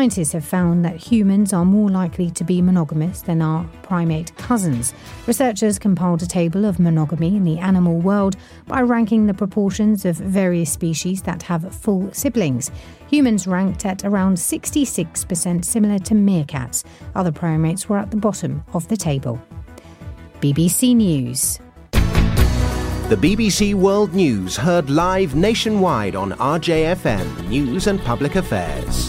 Scientists have found that humans are more likely to be monogamous than our primate cousins. Researchers compiled a table of monogamy in the animal world by ranking the proportions of various species that have full siblings. Humans ranked at around 66%, similar to meerkats. Other primates were at the bottom of the table. BBC News. The BBC World News heard live nationwide on RJFM News and Public Affairs.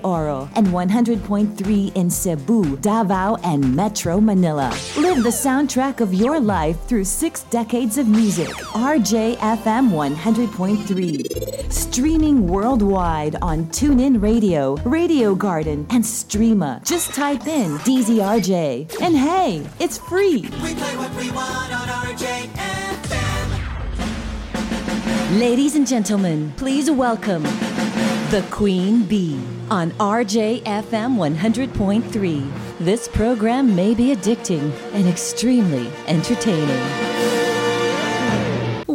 Oro, and 100.3 in Cebu, Davao, and Metro Manila. Live the soundtrack of your life through six decades of music. RJFM 100.3. Streaming worldwide on TuneIn Radio, Radio Garden, and Streema. Just type in DZRJ. And hey, it's free. We play what we want on RJFM. Ladies and gentlemen, please welcome the Queen Bee on RJFM 100.3. This program may be addicting and extremely entertaining.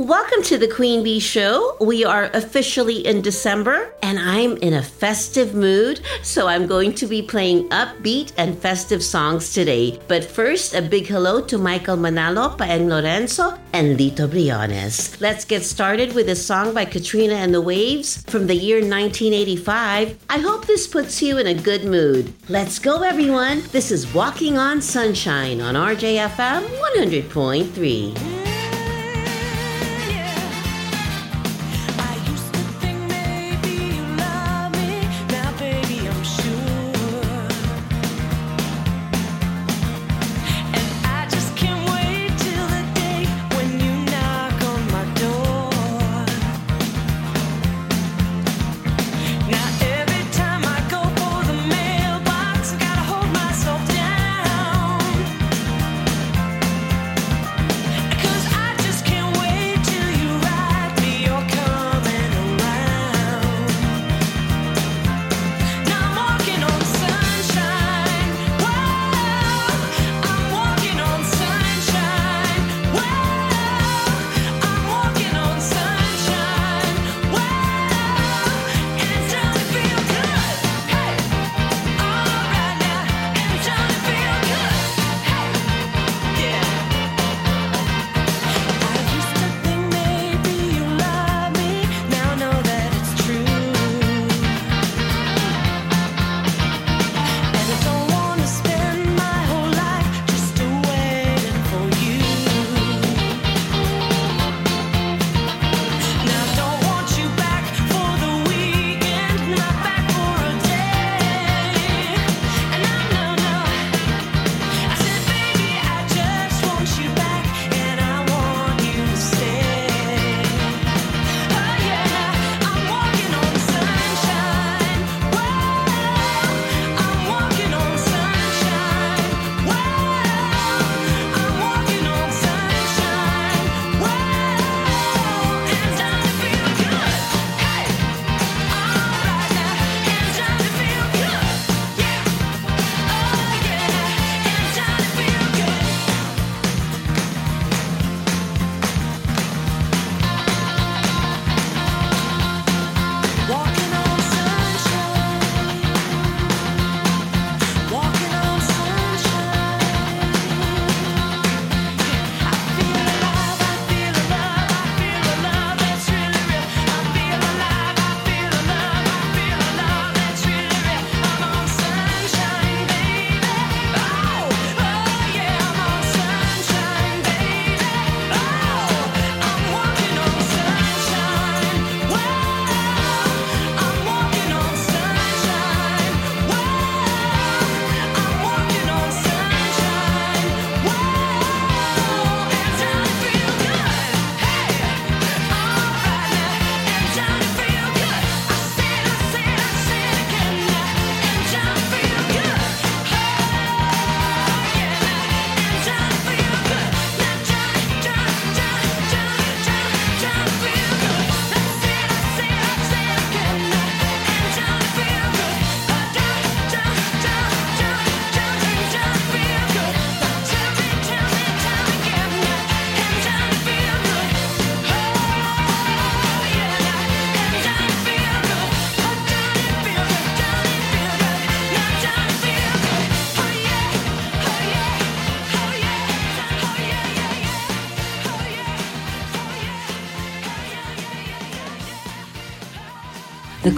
Welcome to the Queen Bee Show. We are officially in December and I'm in a festive mood, so I'm going to be playing upbeat and festive songs today. But first, a big hello to Michael Manalo, Paeng Lorenzo, and Lito Briones. Let's get started with a song by Katrina and the Waves from the year 1985. I hope this puts you in a good mood. Let's go, everyone. This is Walking on Sunshine on RJFM 100.3.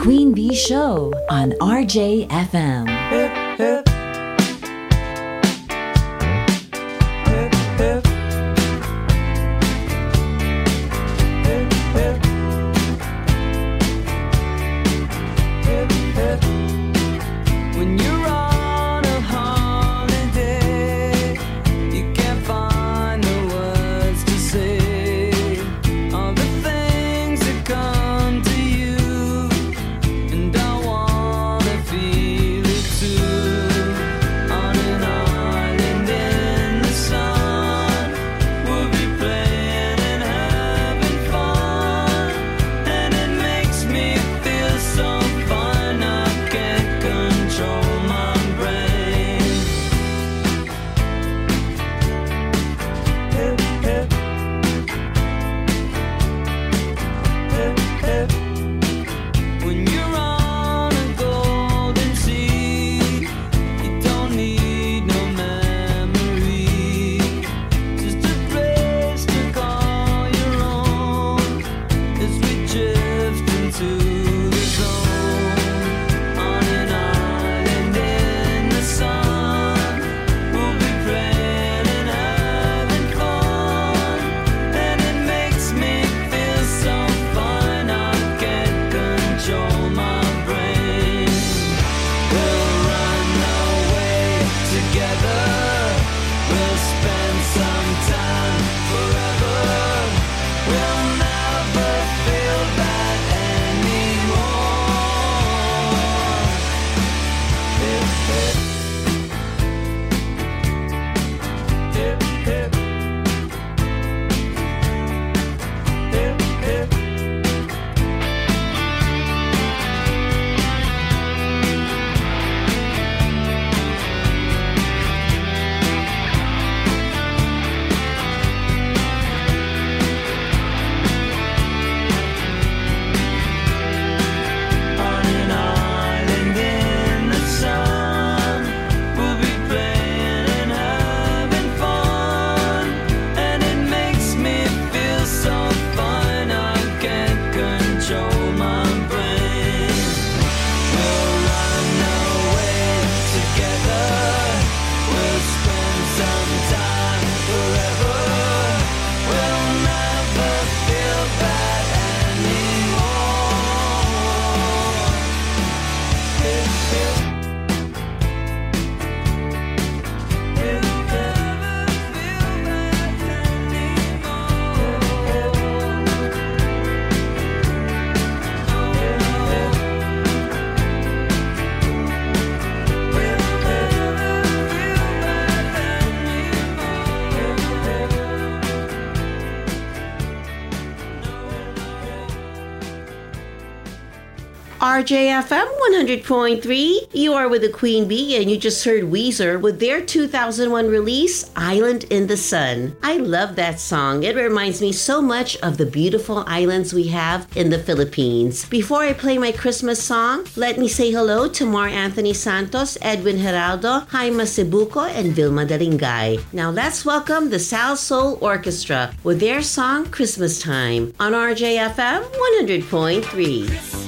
Queen Bee Show on RJFM. RJFM 100.3. You are with the Queen Bee, and you just heard Weezer with their 2001 release, Island in the Sun. I love that song. It reminds me so much of the beautiful islands we have in the Philippines. Before I play my Christmas song, let me say hello to Mar Anthony Santos, Edwin Geraldo, Jaime Cebuco, and Vilma Dalingay. Now let's welcome the Salsoul Orchestra with their song Christmas Time on RJFM 100.3.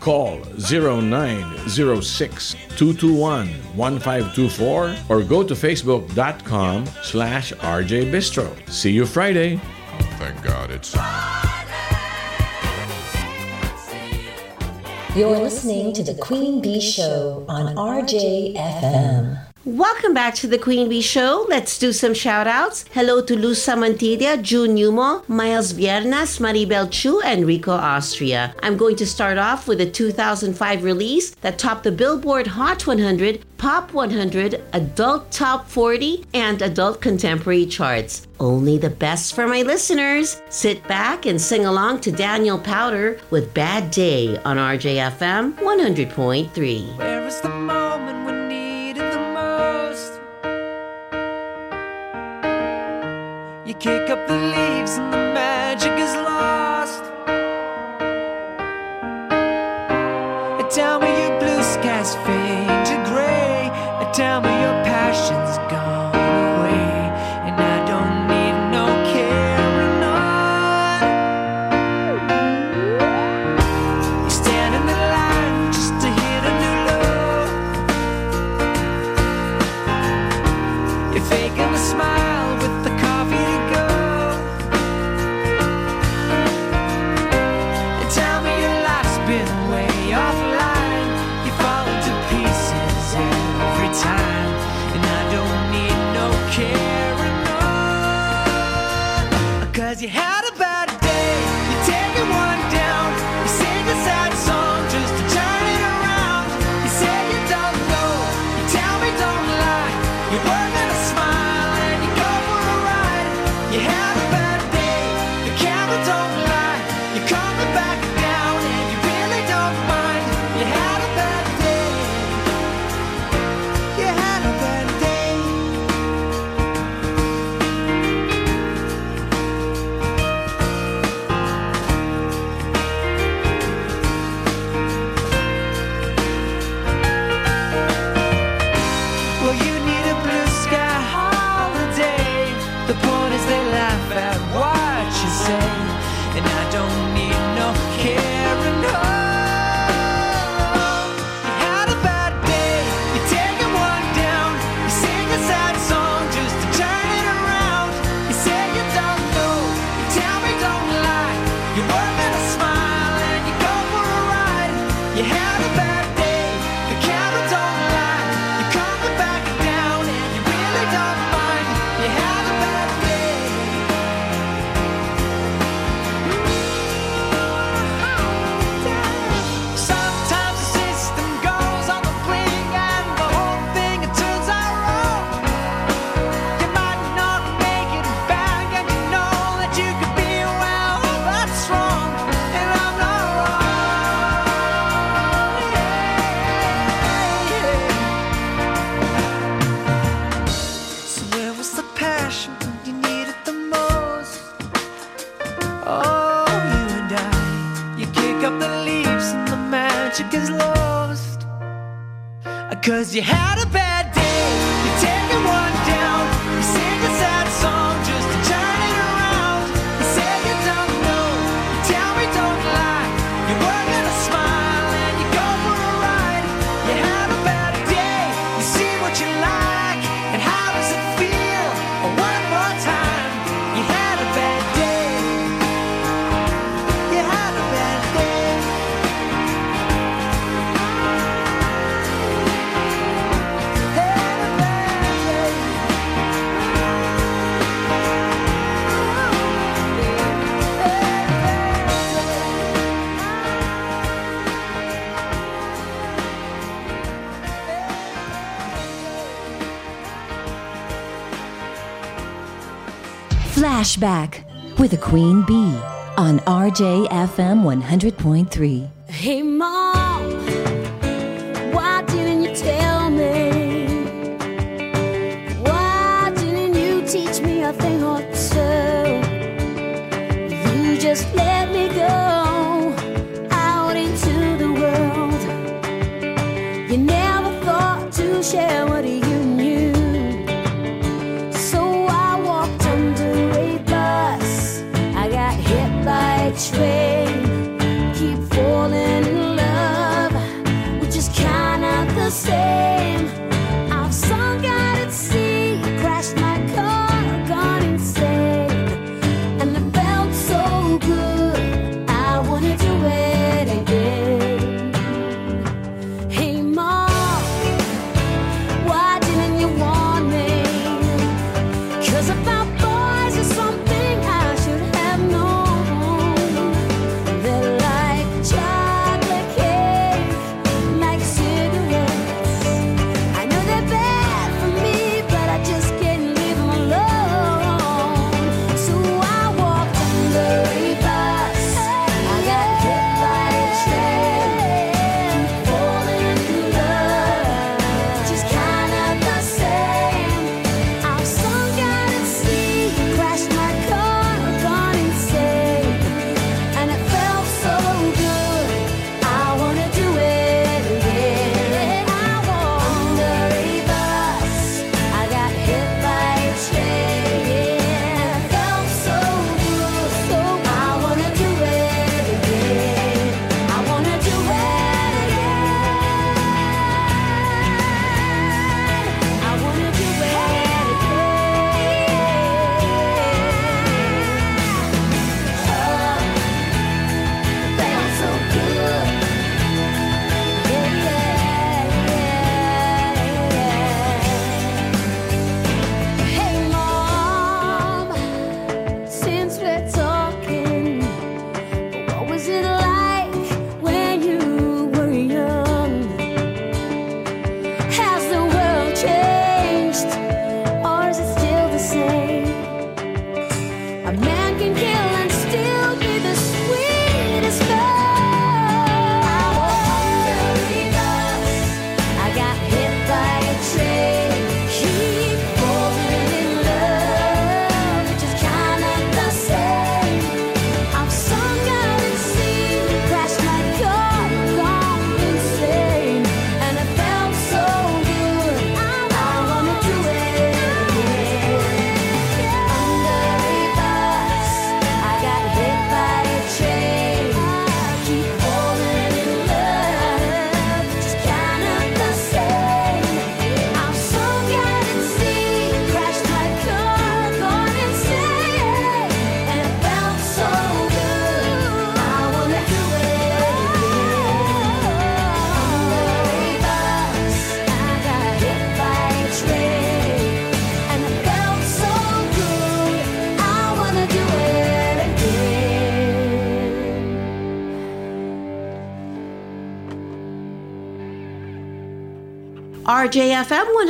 Call 0906 221 1524 or go to facebook.com slash RJ Bistro. See you Friday. Thank God it's. You're listening to The Queen Bee Show on RJFM. Welcome back to the Queen Bee Show. Let's do some shout outs. Hello to Luz Samantilla, June Numo, Miles Viernas, Maribel Chu, and Rico Austria. I'm going to start off with a 2005 release that topped the Billboard Hot 100, Pop 100, Adult Top 40, and Adult Contemporary charts. Only the best for my listeners. Sit back and sing along to Daniel Powter with Bad Day on RJFM 100.3. kick up the leaves and the magic is lost. You're taking Oh, you and I, you kick up the leaves and the magic is lost. Cause you had a bad Flashback with a queen bee on RJFM 100.3. Hey, Mom.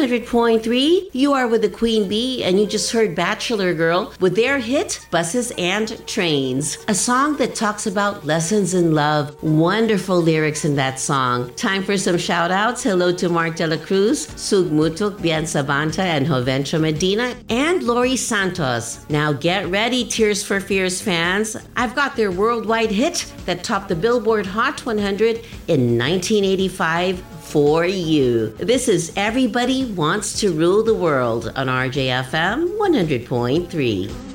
100.3, you are with the Queen Bee, and you just heard Bachelor Girl with their hit Buses and Trains, a song that talks about lessons in love. Wonderful lyrics in that song. Time for some shout outs. Hello to Mark Dela Cruz, Sug Mutuk, Bianca Sabanta, and Joventra Medina, and Lori Santos. Now get ready, Tears for Fears fans. I've got their worldwide hit that topped the Billboard Hot 100 in 1985 for you. This is Everybody Wants to Rule the World on RJFM 100.3.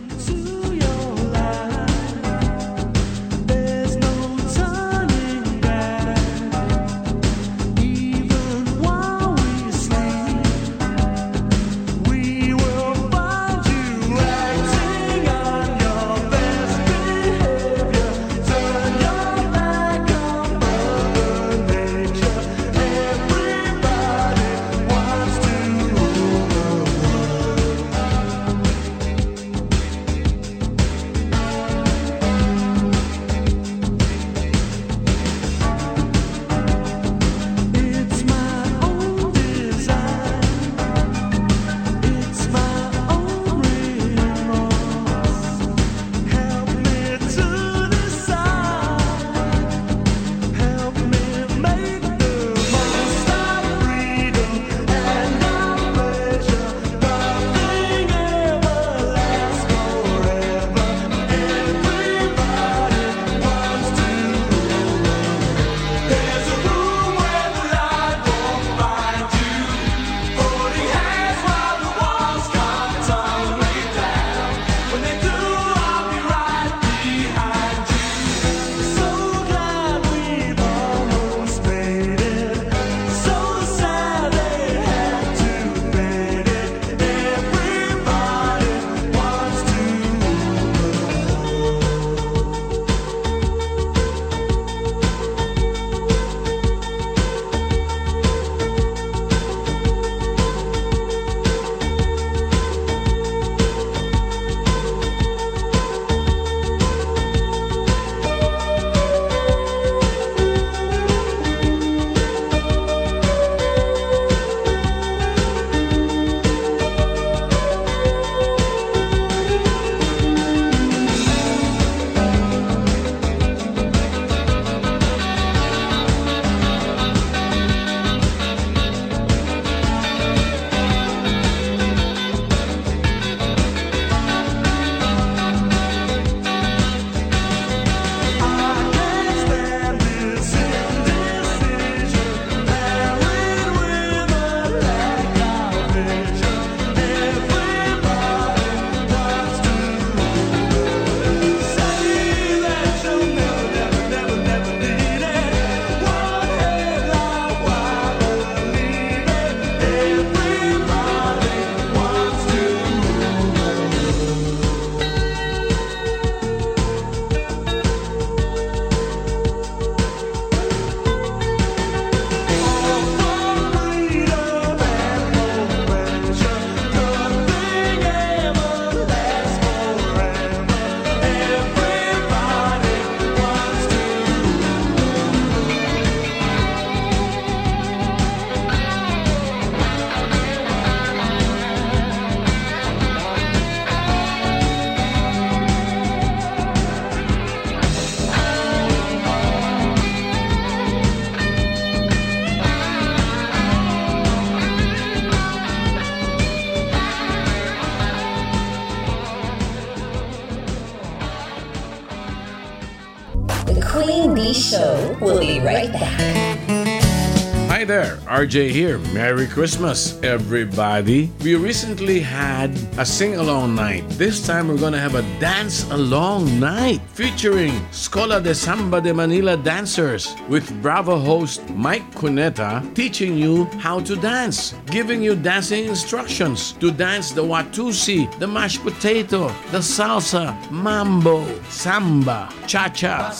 Show will be right back. There, RJ here. Merry Christmas, everybody. We recently had a sing along night. This time we're gonna have a dance along night featuring Scola de Samba de Manila dancers with Bravo host Mike Cuneta teaching you how to dance, giving you dancing instructions to dance the watusi, the mashed potato, the salsa, mambo, samba, cha cha.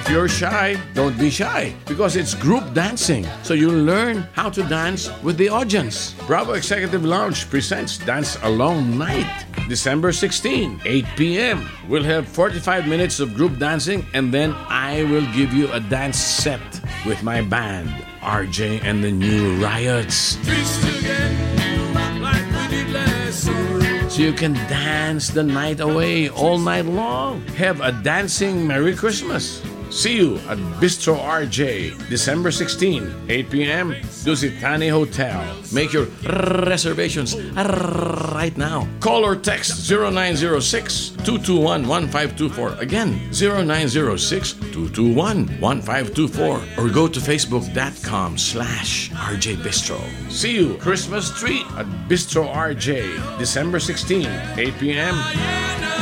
If you're shy, don't be shy because it's group dancing. So you'll learn how to dance with the audience. Bravo Executive Lounge presents Dance Alone Night, December 16, 8 p.m. We'll have 45 minutes of group dancing and then I will give you a dance set with my band, RJ and the New Riots. So you can dance the night away all night long. Have a dancing Merry Christmas. See you at Bistro RJ, December 16, 8 p.m., Dusit Thani Hotel. Make your reservations right now. Call or text 0906 221 1524. Again, 0906 221 1524. Or go to facebook.com slash RJ Bistro. See you Christmas tree at Bistro RJ, December 16, 8 p.m.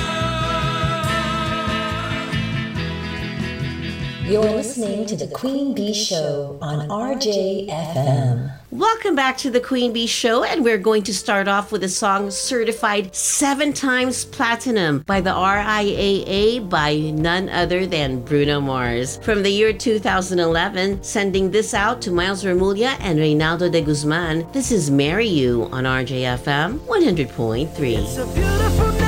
You're listening to the Queen Bee Show on RJFM. Welcome back to the Queen Bee Show, and we're going to start off with a song certified seven times platinum by the RIAA by none other than Bruno Mars. From the year 2011, sending this out to Miles Remulla and Reynaldo de Guzman, this is Marry You on RJFM 100.3.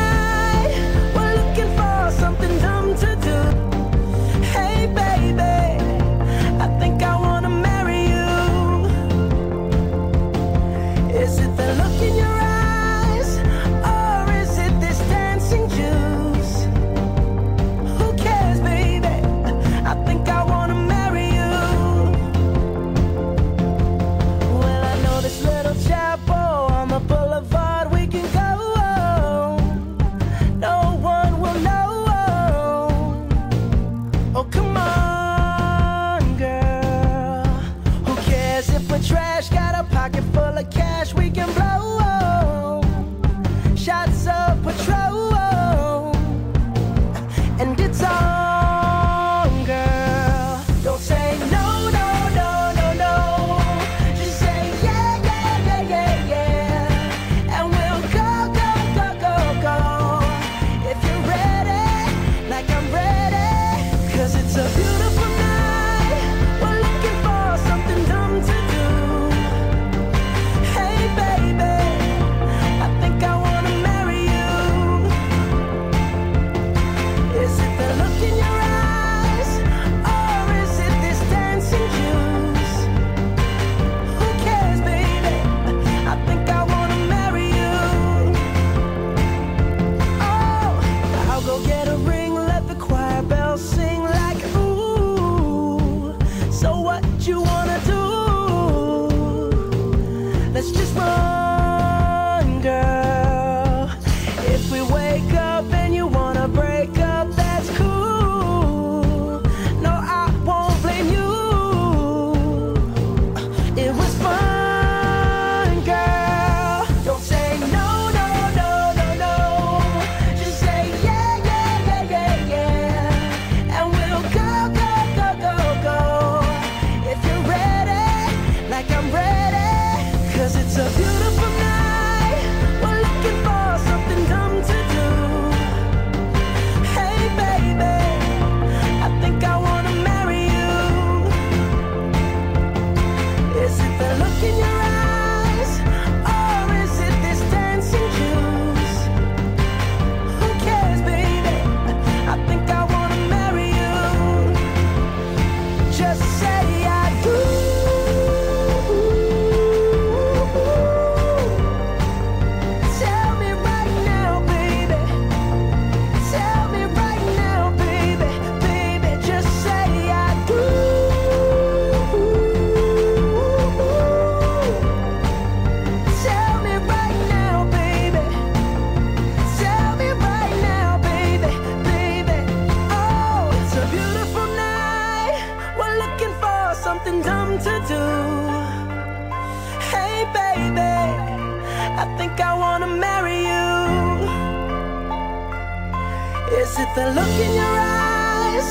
the look in your eyes?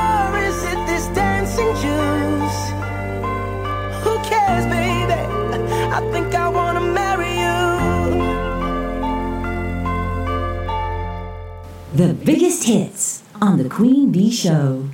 Or is it this dancing juice? Who cares, baby? I think I wanna marry you. The biggest hits on The Queen Bee Show.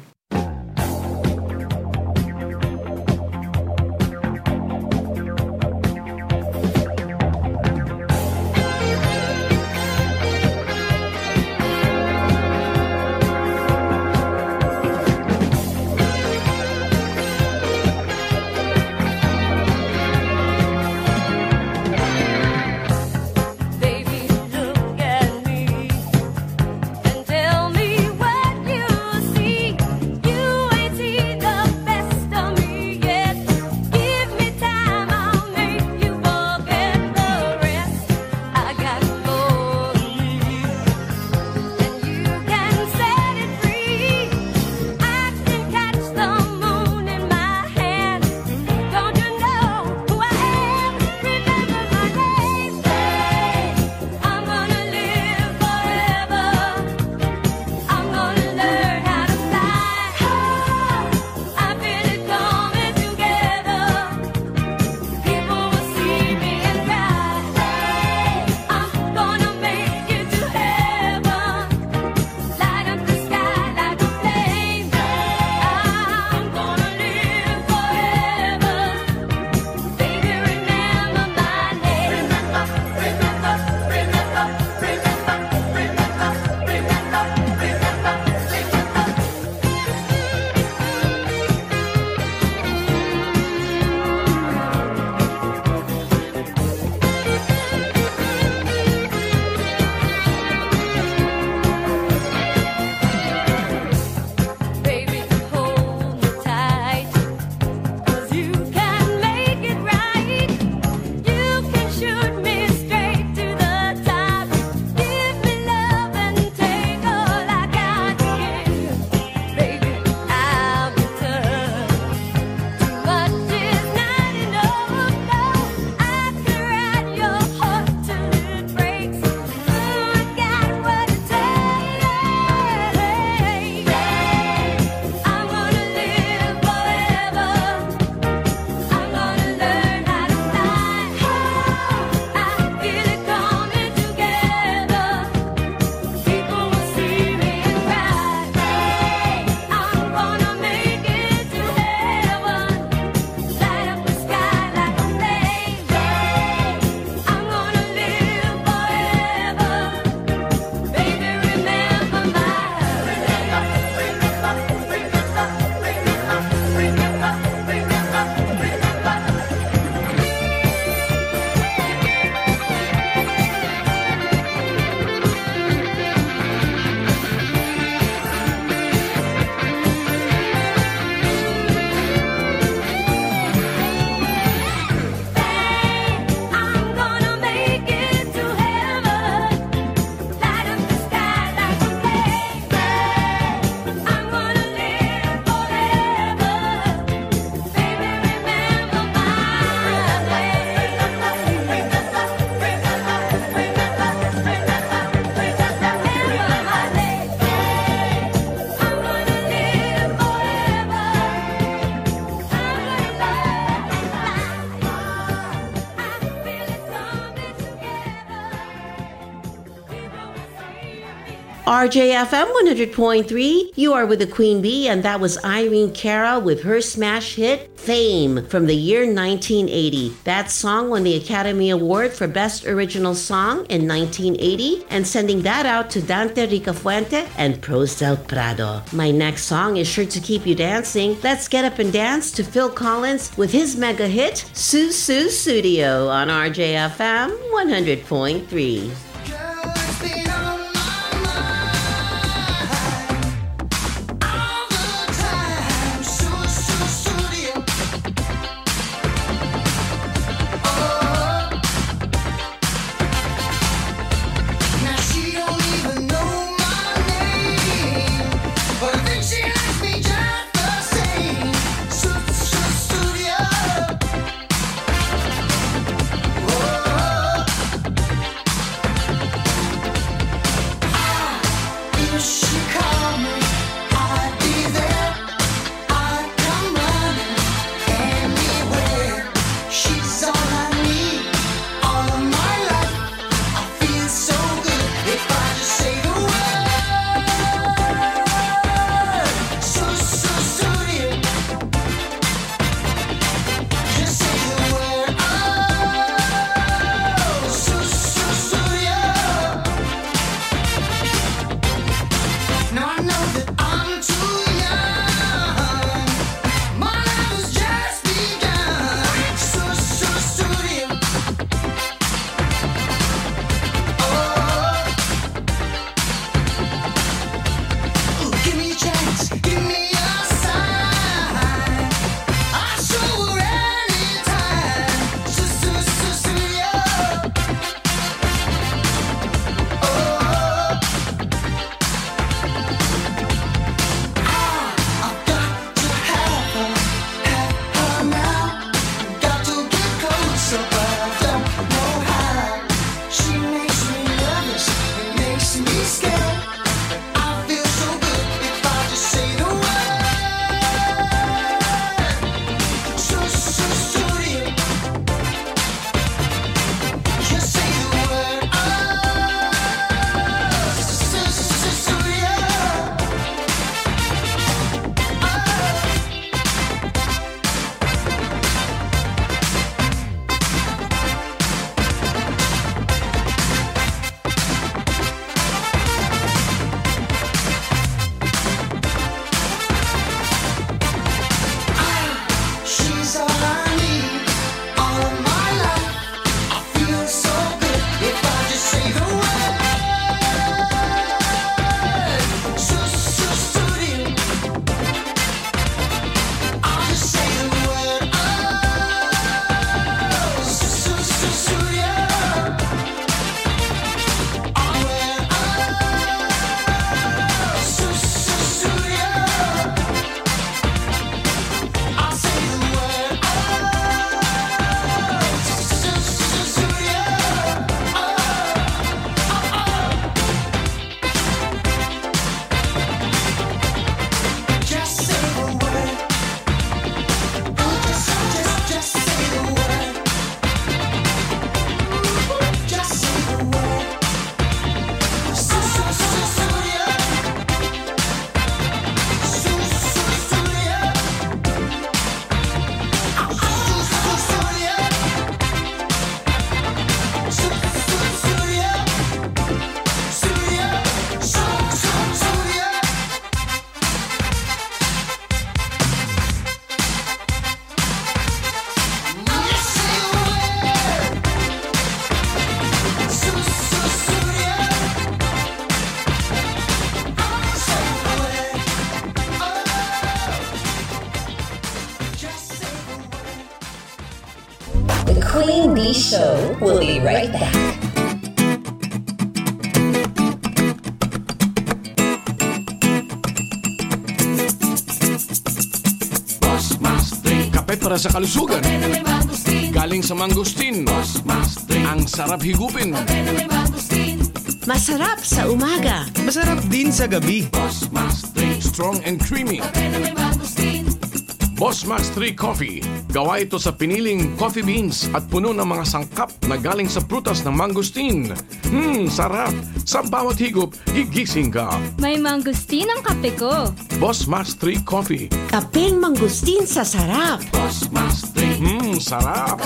RJFM 100.3. You are with the Queen Bee, and that was Irene Cara with her smash hit Fame from the year 1980. That song won the Academy Award for Best Original Song in 1980, and sending that out to Dante Ricafuente and Pros del Prado. My next song is sure to keep you dancing. Let's get up and dance to Phil Collins with his mega hit Sussudio on RJFM 100.3. sa kalusugan. Galing sa mangustin. Ang sarap higupin. Masarap sa umaga. Masarap din sa gabi. Strong and creamy. Boss Max 3 Coffee. Gawa ito sa piniling coffee beans at puno ng mga sangkap na galing sa prutas ng mangustin. Hmm, sarap. Sa bawat higop, higising ka. May mangustin ang kape ko. Boss Max 3 Coffee. Kapeng mangustin sa sarap. Hmm, sarap.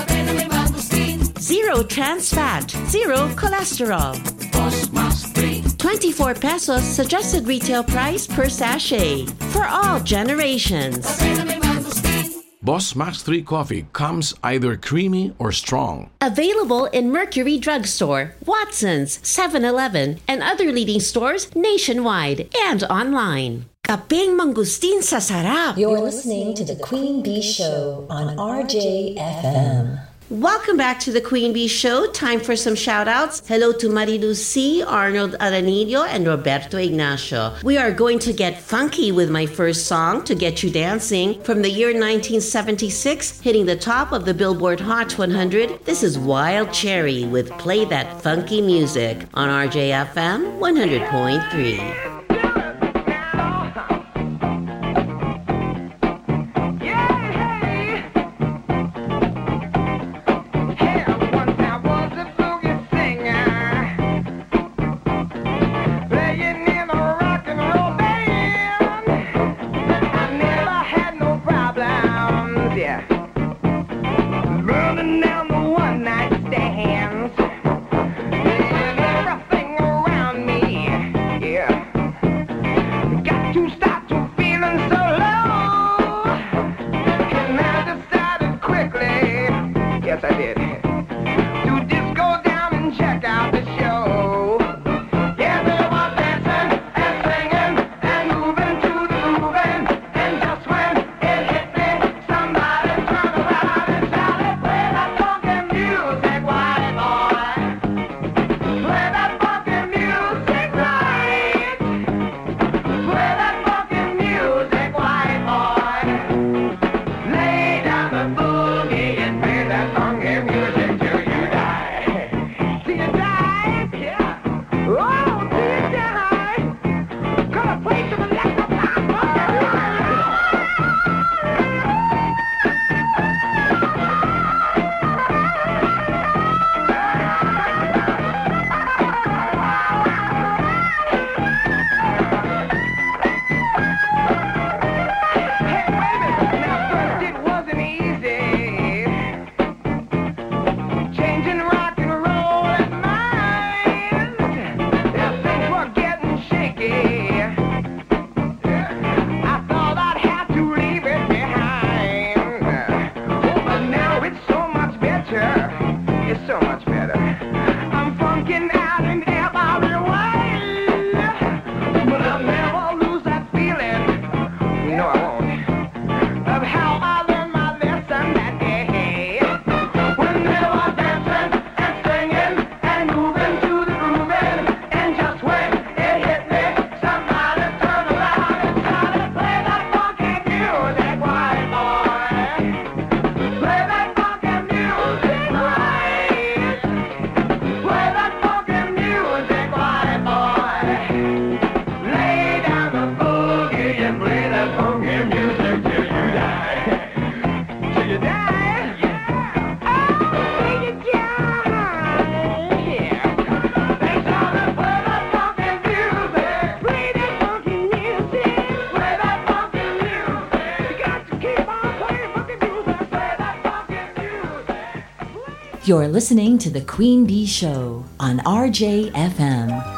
Zero trans fat, zero cholesterol. 24 pesos suggested retail price per sachet for all generations. Boss Max 3 Coffee comes either creamy or strong. Available in Mercury Drugstore, Watson's, 7-Eleven, and other leading stores nationwide and online. Kapeng mangustin sa sarap. You're listening to The Queen Bee Show on RJFM. Welcome back to the Queen Bee Show. Time for some shout outs. Hello to Marilu C., Arnold Aranillo, and Roberto Ignacio. We are going to get funky with my first song, To Get You Dancing, from the year 1976, hitting the top of the Billboard Hot 100. This is Wild Cherry with Play That Funky Music on RJFM 100.3. yes I did. You're listening to The Queen Bee Show on RJFM.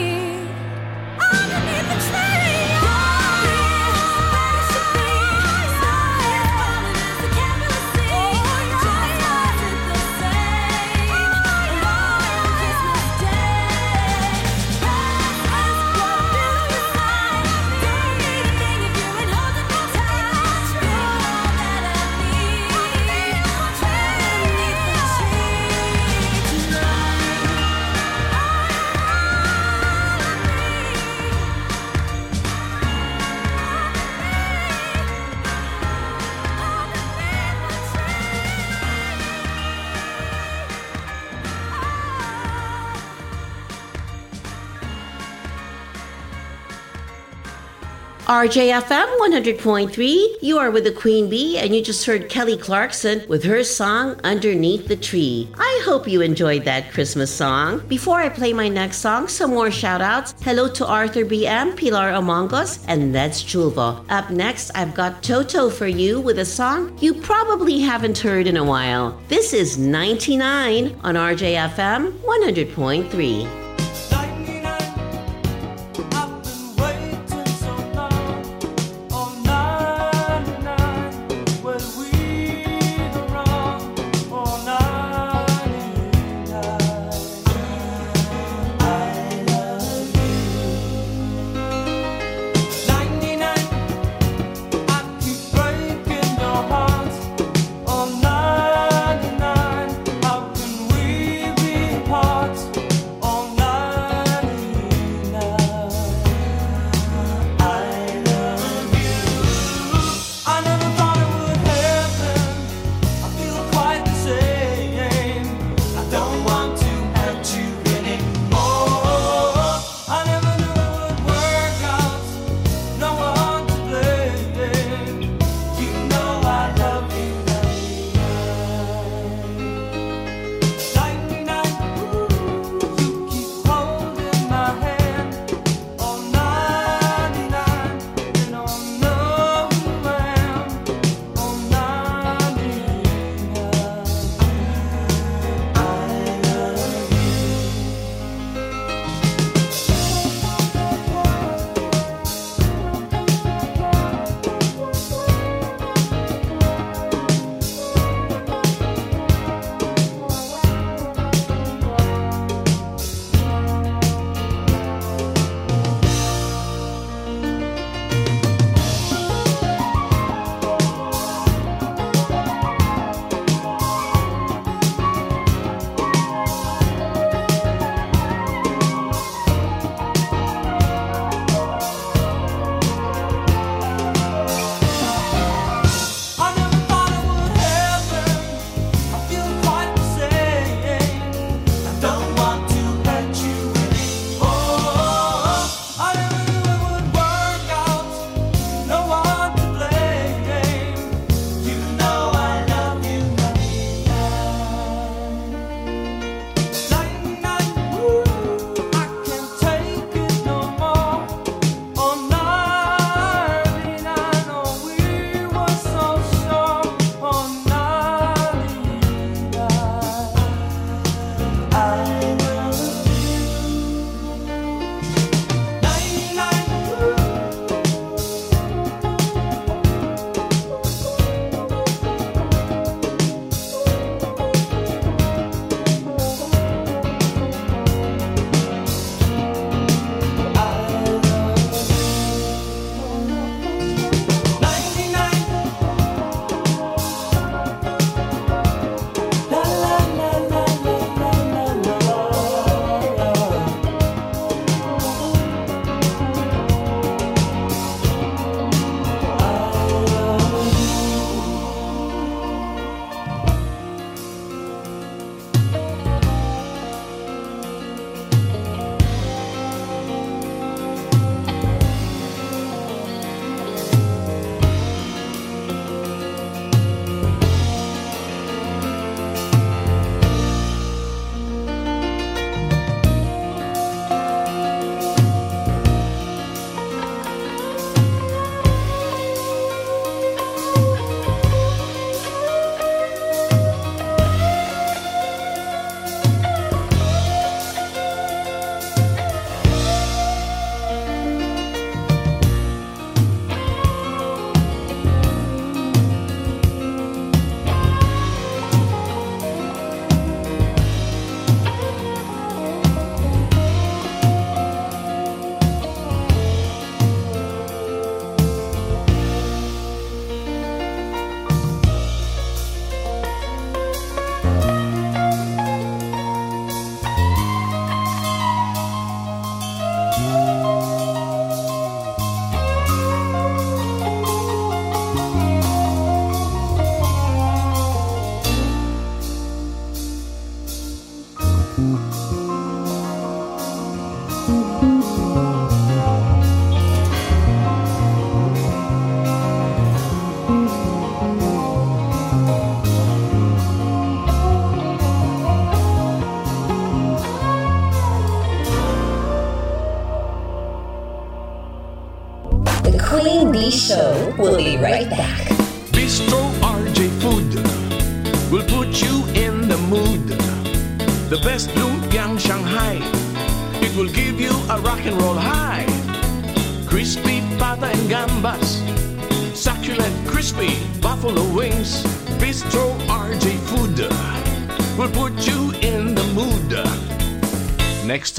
RJFM 100.3, you are with the Queen Bee, and you just heard Kelly Clarkson with her song Underneath the Tree. I hope you enjoyed that Christmas song. Before I play my next song, some more shout outs. Hello to Arthur BM, Pilar Amongos, and Let's Julvo. Up next, I've got Toto for you with a song you probably haven't heard in a while. This is 99 on RJFM 100.3.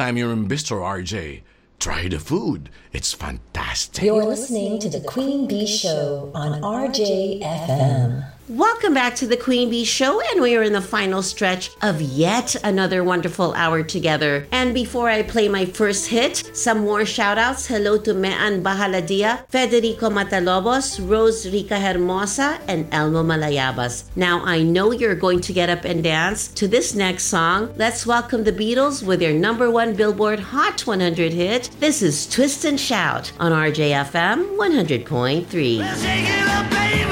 time you're in Bistro RJ, try the food. It's fantastic. You're listening to The Queen Bee Show on RJFM. Welcome back to the Queen Bee Show, and we are in the final stretch of yet another wonderful hour together. And before I play my first hit, some more shout outs. Hello to Mean Bahaladia, Federico Matalobos, Rose Rica Hermosa, and Elmo Malayabas. Now, I know you're going to get up and dance to this next song. Let's welcome the Beatles with their number one Billboard Hot 100 hit. This is Twist and Shout on RJFM 100.3.